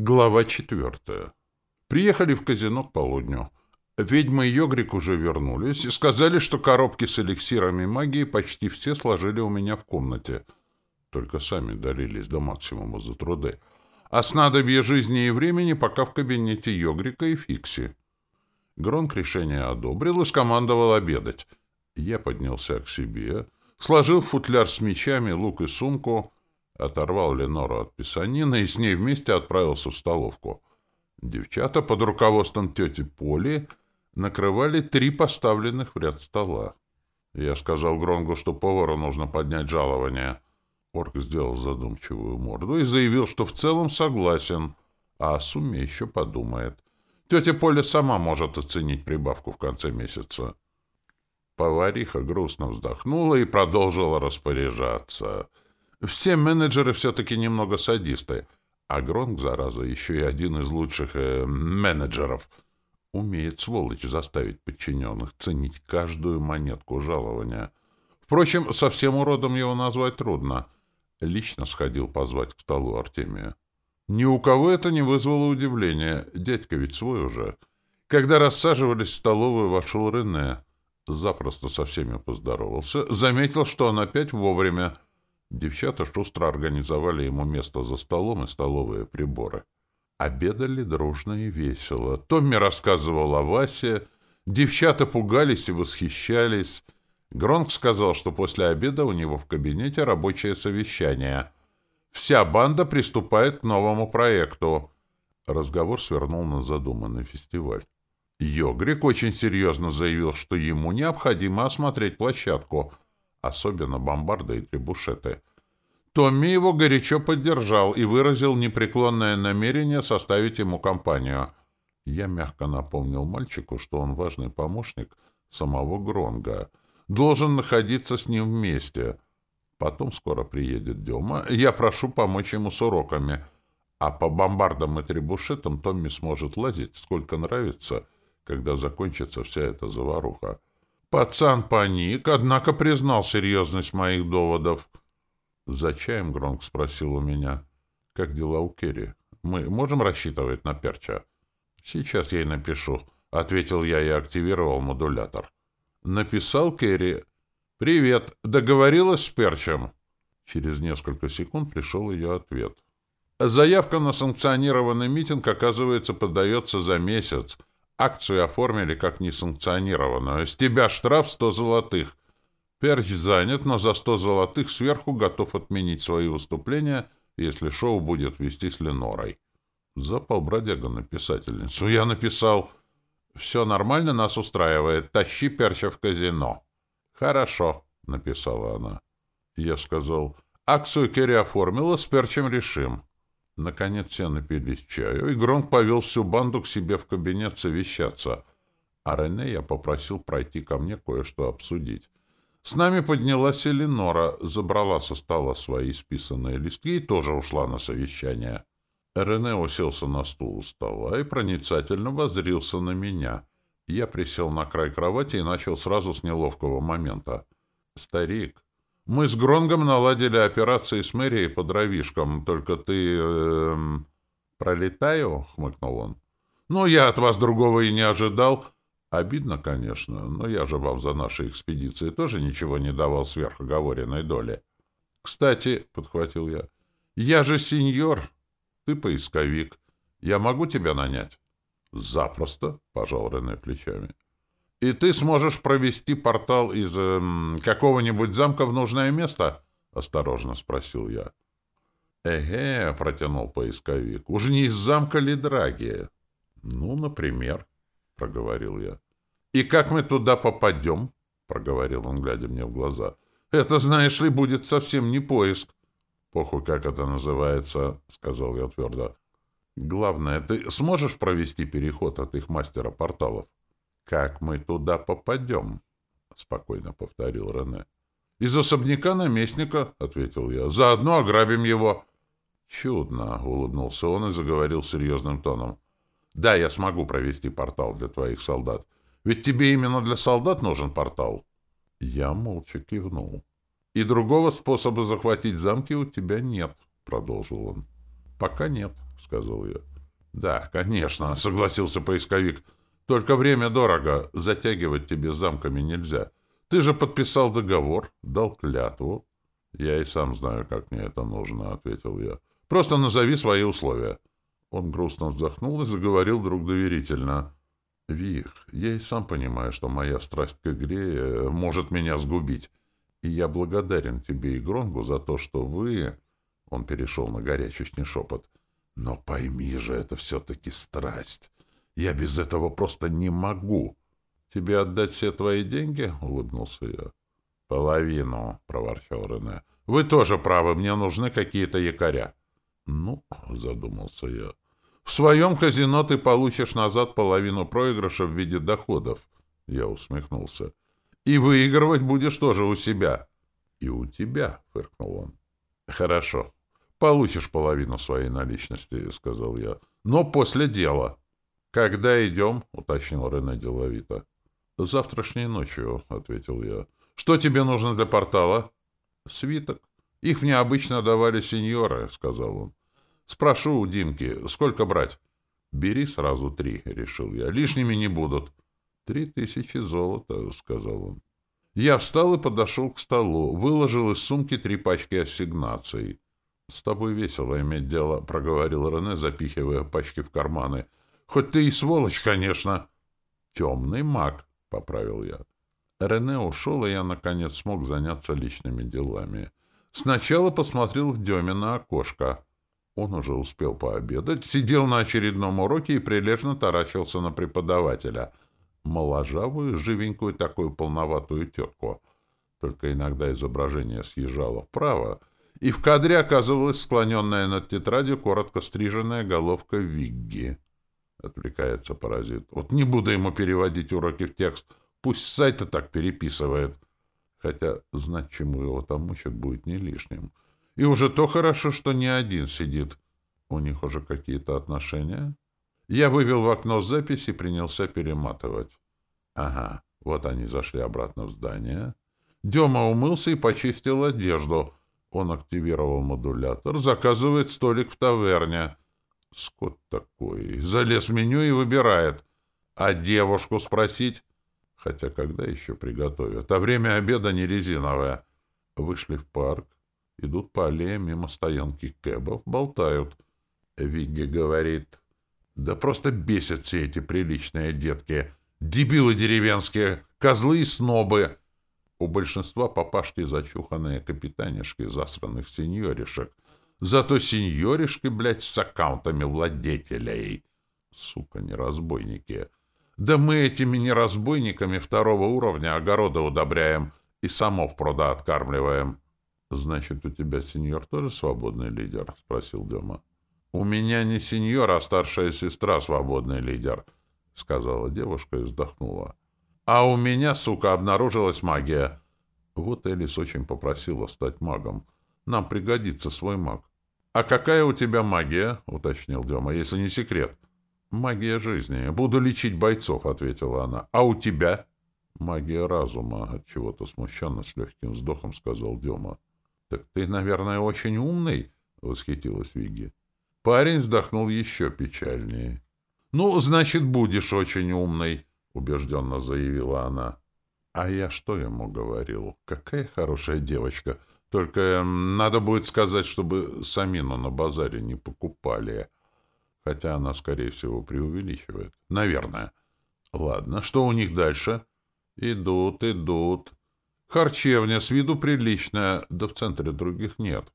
Глава четвертая. Приехали в казино к полудню. Ведьма и Йогрик уже вернулись и сказали, что коробки с эликсирами магии почти все сложили у меня в комнате. Только сами дарились до максимума за труды. А снадобье жизни и времени пока в кабинете Йогрика и Фикси. Гронк решение одобрил и скомандовал обедать. Я поднялся к себе, сложил футляр с мечами, лук и сумку — оторвал Ленору от писанины и с ней вместе отправился в столовку. Девчата под руководством тети Поли накрывали три поставленных в ряд стола. Я сказал Гронгу, что повару нужно поднять жалование. Орк сделал задумчивую морду и заявил, что в целом согласен, а о сумме еще подумает. Тетя Поля сама может оценить прибавку в конце месяца. Повариха грустно вздохнула и продолжила распоряжаться — все менеджеры все-таки немного садисты, а Гронк, зараза, еще и один из лучших э, менеджеров. Умеет, сволочь, заставить подчиненных ценить каждую монетку жалования. Впрочем, совсем уродом его назвать трудно. Лично сходил позвать к столу Артемия. Ни у кого это не вызвало удивления. Дядька ведь свой уже. Когда рассаживались в столовую, вошел Рене. Запросто со всеми поздоровался. Заметил, что он опять вовремя — Девчата шустро организовали ему место за столом и столовые приборы. Обедали дружно и весело. Томми рассказывал о Васе, девчата пугались и восхищались. Гронк сказал, что после обеда у него в кабинете рабочее совещание. Вся банда приступает к новому проекту. Разговор свернул на задуманный фестиваль. Йогрик очень серьезно заявил, что ему необходимо осмотреть площадку — особенно бомбарды и требушеты. Томми его горячо поддержал и выразил непреклонное намерение составить ему компанию. Я мягко напомнил мальчику, что он важный помощник самого Гронга, должен находиться с ним вместе. Потом скоро приедет Дема, я прошу помочь ему с уроками, а по бомбардам и требушетам Томми сможет лазить сколько нравится, когда закончится вся эта заваруха. Пацан паник, однако признал серьезность моих доводов. «За чаем?» — Гронк спросил у меня. «Как дела у Керри? Мы можем рассчитывать на Перча?» «Сейчас ей напишу», — ответил я и активировал модулятор. Написал Керри. «Привет. Договорилась с Перчем?» Через несколько секунд пришел ее ответ. «Заявка на санкционированный митинг, оказывается, подается за месяц. Акцию оформили как несанкционированную. С тебя штраф сто золотых. Перч занят, но за сто золотых сверху готов отменить свои выступления, если шоу будет вести с Ленорой. Запал бродяга на писательницу. Я написал... «Все нормально, нас устраивает. Тащи Перча в казино». «Хорошо», — написала она. Я сказал, «Акцию Керри оформила, с Перчем решим». Наконец все напились чаю, и Гронк повел всю банду к себе в кабинет совещаться, а Рене я попросил пройти ко мне кое-что обсудить. С нами поднялась Эленора, забрала со стола свои списанные листки и тоже ушла на совещание. Рене уселся на стул у стола и проницательно воззрился на меня. Я присел на край кровати и начал сразу с неловкого момента. «Старик, мы с Гронгом наладили операции с мэрией по дровишкам, только ты... Эм... «Пролетаю?» — хмыкнул он. «Ну, я от вас другого и не ожидал. Обидно, конечно, но я же вам за наши экспедиции тоже ничего не давал сверхоговоренной доли. Кстати, — подхватил я, — я же сеньор, ты поисковик. Я могу тебя нанять?» «Запросто», — пожал Рене плечами. И ты сможешь провести портал из эм, какого-нибудь замка в нужное место? — осторожно спросил я. — Эге, — протянул поисковик, — уж не из замка ли Драги? — Ну, например, — проговорил я. — И как мы туда попадем? — проговорил он, глядя мне в глаза. — Это, знаешь ли, будет совсем не поиск. — Похуй, как это называется, — сказал я твердо. — Главное, ты сможешь провести переход от их мастера порталов? «Как мы туда попадем?» — спокойно повторил Рене. «Из особняка наместника», — ответил я. «Заодно ограбим его». «Чудно», — улыбнулся он и заговорил серьезным тоном. «Да, я смогу провести портал для твоих солдат. Ведь тебе именно для солдат нужен портал». Я молча кивнул. «И другого способа захватить замки у тебя нет», — продолжил он. «Пока нет», — сказал я. «Да, конечно», — согласился поисковик. «Только время дорого. Затягивать тебе замками нельзя. Ты же подписал договор, дал клятву». «Я и сам знаю, как мне это нужно», — ответил я. «Просто назови свои условия». Он грустно вздохнул и заговорил вдруг доверительно. «Вих, я и сам понимаю, что моя страсть к игре э, может меня сгубить. И я благодарен тебе и Гронгу за то, что вы...» Он перешел на горячечный шепот. «Но пойми же, это все-таки страсть. Я без этого просто не могу». «Тебе отдать все твои деньги?» — улыбнулся я. «Половину», — проворчал Рене. «Вы тоже правы, мне нужны какие-то якоря». «Ну», — задумался я, — «в своем казино ты получишь назад половину проигрыша в виде доходов». Я усмехнулся. «И выигрывать будешь тоже у себя». «И у тебя», — фыркнул он. «Хорошо. Получишь половину своей наличности», — сказал я. «Но после дела». «Когда идем?» — уточнил Рене деловито. «Завтрашней ночью», — ответил я. «Что тебе нужно для портала?» «Свиток. Их мне обычно давали сеньоры», — сказал он. «Спрошу у Димки, сколько брать?» «Бери сразу три», — решил я. «Лишними не будут». «Три тысячи золота», — сказал он. Я встал и подошел к столу, выложил из сумки три пачки ассигнаций. «С тобой весело иметь дело», — проговорил Рене, запихивая пачки в карманы. «Хоть ты и сволочь, конечно». «Темный маг», — поправил я. Рене ушел, и я, наконец, смог заняться личными делами. Сначала посмотрел в Деме на окошко. Он уже успел пообедать, сидел на очередном уроке и прилежно таращился на преподавателя. Моложавую, живенькую такую полноватую тетку. Только иногда изображение съезжало вправо, и в кадре оказывалась склоненная над тетрадью коротко стриженная головка Вигги. Отвлекается паразит. Вот не буду ему переводить уроки в текст — Пусть с сайта так переписывает. Хотя знать, чему его там мучат, будет не лишним. И уже то хорошо, что не один сидит. У них уже какие-то отношения. Я вывел в окно запись и принялся перематывать. Ага, вот они зашли обратно в здание. Дема умылся и почистил одежду. Он активировал модулятор, заказывает столик в таверне. Скот такой. Залез в меню и выбирает. А девушку спросить? Хотя когда еще приготовят? А время обеда не резиновое. Вышли в парк, идут по аллее мимо стоянки кэбов, болтают. Вигги говорит, да просто бесят все эти приличные детки. Дебилы деревенские, козлы и снобы. У большинства папашки зачуханные капитанишки засранных сеньоришек. Зато сеньоришки, блядь, с аккаунтами владетелей. Сука, не разбойники. Да мы этими неразбойниками второго уровня огорода удобряем и самов пруда откармливаем. — Значит, у тебя сеньор тоже свободный лидер? — спросил Дема. — У меня не сеньор, а старшая сестра свободный лидер, — сказала девушка и вздохнула. — А у меня, сука, обнаружилась магия. Вот Элис очень попросила стать магом. Нам пригодится свой маг. — А какая у тебя магия? — уточнил Дема, — если не секрет. — «Магия жизни. Буду лечить бойцов», — ответила она. «А у тебя?» «Магия разума», — от чего-то смущенно с легким вздохом сказал Дема. «Так ты, наверное, очень умный?» — восхитилась Виги. Парень вздохнул еще печальнее. «Ну, значит, будешь очень умный», — убежденно заявила она. «А я что ему говорил? Какая хорошая девочка. Только надо будет сказать, чтобы Самину на базаре не покупали» хотя она, скорее всего, преувеличивает. Наверное. Ладно, что у них дальше? Идут, идут. Харчевня с виду приличная, да в центре других нет.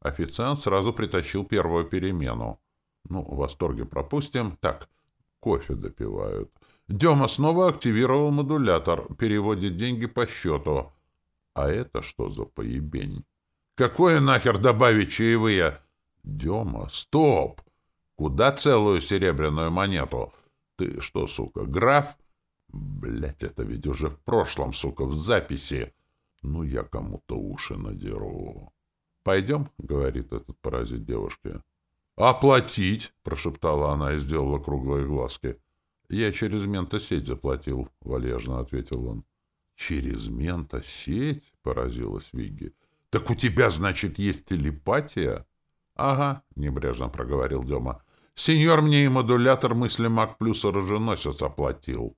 Официант сразу притащил первую перемену. Ну, в восторге пропустим. Так, кофе допивают. Дема снова активировал модулятор, переводит деньги по счету. А это что за поебень? Какое нахер добавить чаевые? Дема, стоп! Куда целую серебряную монету? Ты что, сука, граф? Блять, это ведь уже в прошлом, сука, в записи. Ну, я кому-то уши надеру. Пойдем, — говорит этот паразит девушке. «Оплатить!» — прошептала она и сделала круглые глазки. «Я через ментосеть заплатил», — валежно ответил он. «Через ментосеть?» — поразилась Вигги. «Так у тебя, значит, есть телепатия?» «Ага», — небрежно проговорил Дема. Сеньор мне и модулятор мысли Мак плюс оруженосец оплатил.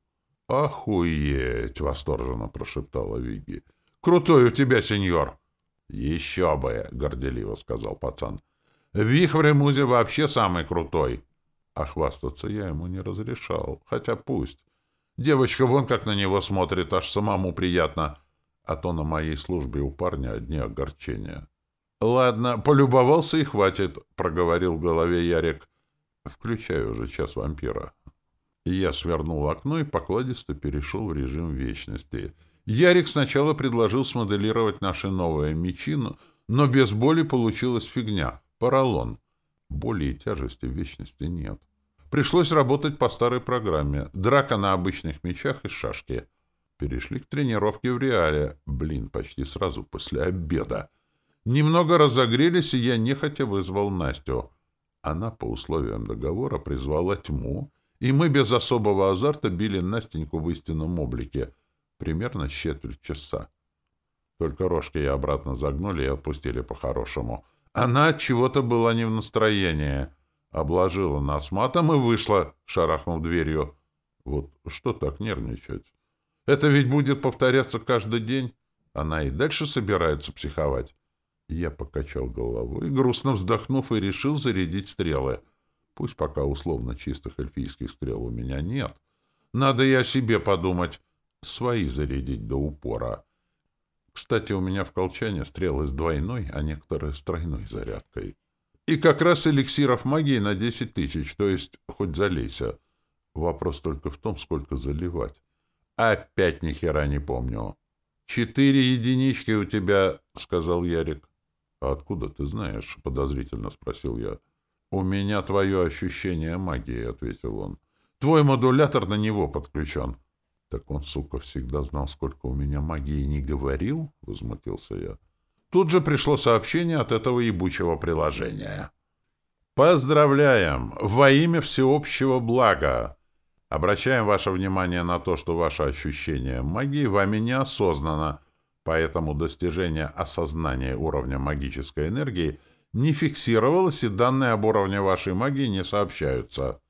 «Охуеть!» — восторженно прошептала Виги. «Крутой у тебя, сеньор!» «Еще бы!» — горделиво сказал пацан. «Вихрь Музе вообще самый крутой!» А хвастаться я ему не разрешал, хотя пусть. Девочка вон как на него смотрит, аж самому приятно. А то на моей службе у парня одни огорчения. — Ладно, полюбовался и хватит, — проговорил в голове Ярик. — Включаю уже час вампира. Я свернул окно и покладисто перешел в режим вечности. Ярик сначала предложил смоделировать наши новые мечи, но без боли получилась фигня — поролон. Боли и тяжести в вечности нет. Пришлось работать по старой программе. Драка на обычных мечах и шашки. Перешли к тренировке в реале. Блин, почти сразу после обеда. Немного разогрелись, и я нехотя вызвал Настю. Она по условиям договора призвала тьму, и мы без особого азарта били Настеньку в истинном облике. Примерно с четверть часа. Только рожки я обратно загнули и отпустили по-хорошему. Она от чего-то была не в настроении. Обложила нас матом и вышла, шарахнув дверью. Вот что так нервничать? Это ведь будет повторяться каждый день. Она и дальше собирается психовать. Я покачал головой, грустно вздохнув, и решил зарядить стрелы. Пусть пока условно чистых эльфийских стрел у меня нет. Надо о себе подумать. Свои зарядить до упора. Кстати, у меня в колчане стрелы с двойной, а некоторые с тройной зарядкой. И как раз эликсиров магии на десять тысяч, то есть хоть залейся. Вопрос только в том, сколько заливать. Опять ни хера не помню. «Четыре единички у тебя», — сказал Ярик. «А откуда ты знаешь?» — подозрительно спросил я. «У меня твое ощущение магии», — ответил он. «Твой модулятор на него подключен». «Так он, сука, всегда знал, сколько у меня магии, не говорил?» — возмутился я. Тут же пришло сообщение от этого ебучего приложения. «Поздравляем! Во имя всеобщего блага! Обращаем ваше внимание на то, что ваше ощущение магии вами неосознанно, Поэтому достижение осознания уровня магической энергии не фиксировалось, и данные об уровне вашей магии не сообщаются.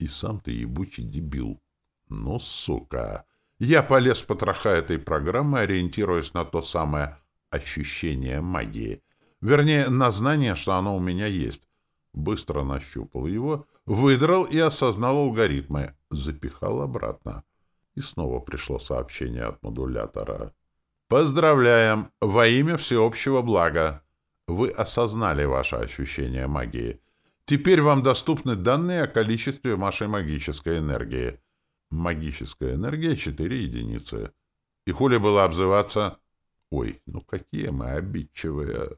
И сам ты ебучий дебил. Ну, сука. Я полез в потроха этой программы, ориентируясь на то самое ощущение магии. Вернее, на знание, что оно у меня есть. Быстро нащупал его, выдрал и осознал алгоритмы. Запихал обратно. И снова пришло сообщение от модулятора. Поздравляем! Во имя всеобщего блага! Вы осознали ваше ощущение магии. Теперь вам доступны данные о количестве вашей магической энергии. Магическая энергия — 4 единицы. И хули было обзываться? Ой, ну какие мы обидчивые.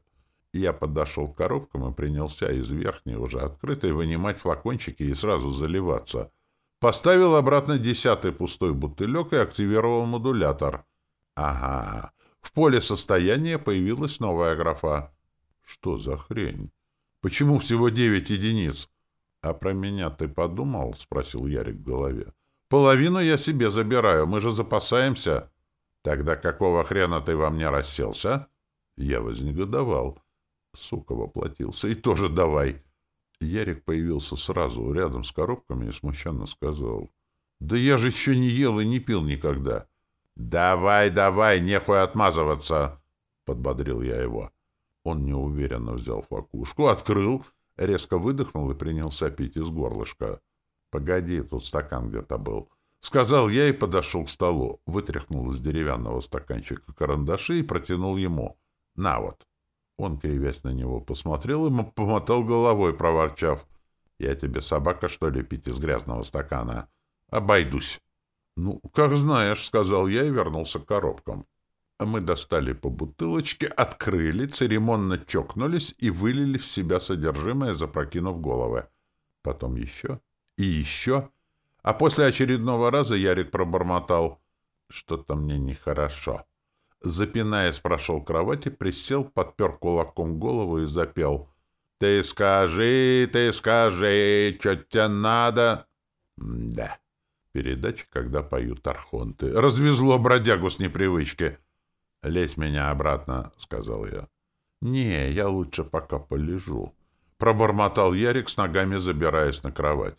Я подошел к коробкам и принялся из верхней, уже открытой, вынимать флакончики и сразу заливаться. Поставил обратно десятый пустой бутылек и активировал модулятор — Ага. В поле состояния появилась новая графа. Что за хрень? Почему всего девять единиц? А про меня ты подумал? Спросил Ярик в голове. Половину я себе забираю, мы же запасаемся. Тогда какого хрена ты во мне расселся? Я вознегодовал. Сука воплотился. И тоже давай. Ярик появился сразу рядом с коробками и смущенно сказал. Да я же еще не ел и не пил никогда. «Давай, давай, нехуй отмазываться!» — подбодрил я его. Он неуверенно взял флакушку, открыл, резко выдохнул и принялся пить из горлышка. «Погоди, тут стакан где-то был». Сказал я и подошел к столу, вытряхнул из деревянного стаканчика карандаши и протянул ему. «На вот». Он, кривясь на него, посмотрел и помотал головой, проворчав. «Я тебе собака, что ли, пить из грязного стакана? Обойдусь». «Ну, как знаешь», — сказал я и вернулся к коробкам. Мы достали по бутылочке, открыли, церемонно чокнулись и вылили в себя содержимое, запрокинув головы. Потом еще и еще. А после очередного раза Ярик пробормотал. Что-то мне нехорошо. Запинаясь, прошел к кровати, присел, подпер кулаком голову и запел. «Ты скажи, ты скажи, что тебе надо?» «Да». Передача, когда поют архонты. Развезло бродягу с непривычки. «Лезь меня обратно», — сказал я. «Не, я лучше пока полежу. — пробормотал Ярик с ногами, забираясь на кровать.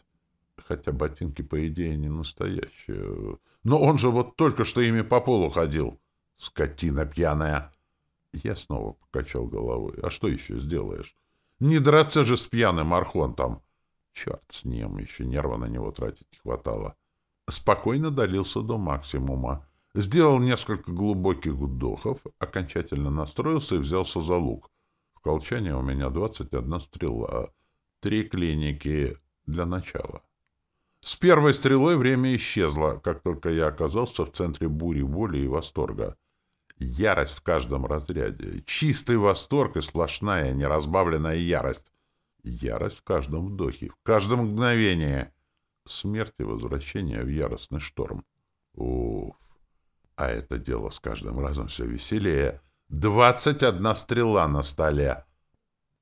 Хотя ботинки, по идее, не настоящие. Но он же вот только что ими по полу ходил. Скотина пьяная. Я снова покачал головой. А что еще сделаешь? Не драться же с пьяным архонтом. Черт с ним, еще нерва на него тратить хватало. Спокойно долился до максимума. Сделал несколько глубоких вдохов, окончательно настроился и взялся за лук. В колчане у меня двадцать одна стрела. Три клиники для начала. С первой стрелой время исчезло, как только я оказался в центре бури воли и восторга. Ярость в каждом разряде. Чистый восторг и сплошная, неразбавленная ярость. Ярость в каждом вдохе, в каждом мгновении. Смерть и возвращение в яростный шторм. Уф! А это дело с каждым разом все веселее. Двадцать одна стрела на столе.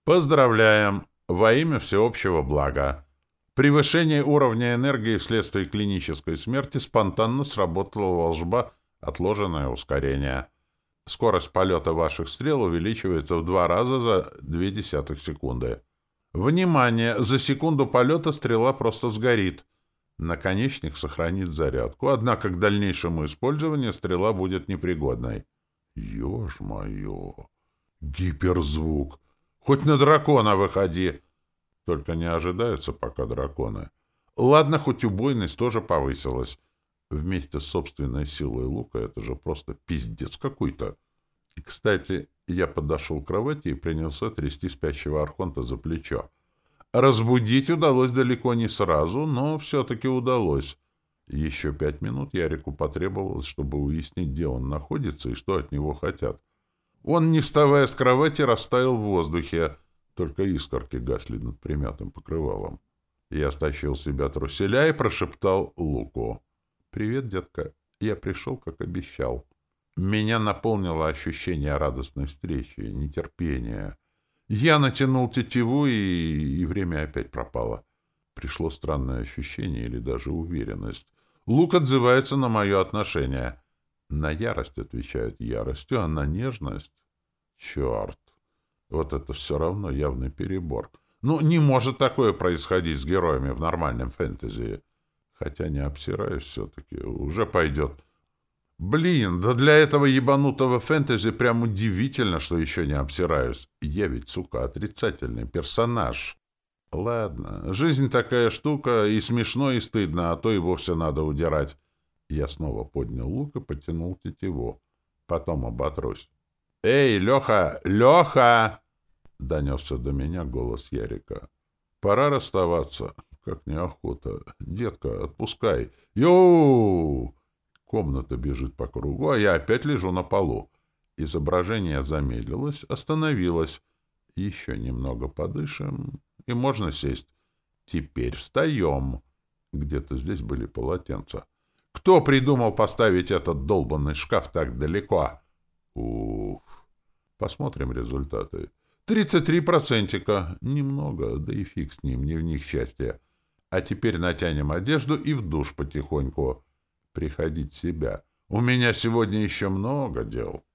Поздравляем! Во имя всеобщего блага. Превышение уровня энергии вследствие клинической смерти спонтанно сработала волжба «Отложенное ускорение». Скорость полета ваших стрел увеличивается в два раза за две десятых секунды. Внимание! За секунду полета стрела просто сгорит. Наконечник сохранит зарядку, однако к дальнейшему использованию стрела будет непригодной. Ёж моё! Гиперзвук! Хоть на дракона выходи! Только не ожидаются пока драконы. Ладно, хоть убойность тоже повысилась. Вместе с собственной силой лука это же просто пиздец какой-то. И, кстати, я подошел к кровати и принялся трясти спящего Архонта за плечо. Разбудить удалось далеко не сразу, но все-таки удалось. Еще пять минут Ярику потребовалось, чтобы уяснить, где он находится и что от него хотят. Он, не вставая с кровати, растаял в воздухе, только искорки гасли над примятым покрывалом. Я стащил с себя труселя и прошептал Луку. «Привет, детка. Я пришел, как обещал». Меня наполнило ощущение радостной встречи, нетерпения. Я натянул тетиву, и, и время опять пропало. Пришло странное ощущение или даже уверенность. Лук отзывается на мое отношение. На ярость отвечает яростью, а на нежность — черт. Вот это все равно явный перебор. Ну, не может такое происходить с героями в нормальном фэнтези. Хотя не обсираюсь все-таки. Уже пойдет. Блин, да для этого ебанутого фэнтези прям удивительно, что еще не обсираюсь. Я ведь, сука, отрицательный персонаж. Ладно, жизнь такая штука, и смешно, и стыдно, а то и вовсе надо удирать. Я снова поднял лук и потянул тетиву. Потом оботрусь. «Эй, Леха! Леха!» — донесся до меня голос Ярика. «Пора расставаться. Как неохота. Детка, отпускай. Йоу!» Комната бежит по кругу, а я опять лежу на полу. Изображение замедлилось, остановилось. Еще немного подышим, и можно сесть. Теперь встаем. Где-то здесь были полотенца. Кто придумал поставить этот долбанный шкаф так далеко? Уф. Посмотрим результаты. 33 процентика. Немного, да и фиг с ним, не в них счастье. А теперь натянем одежду и в душ потихоньку. Приходить в себя. У меня сегодня еще много дел.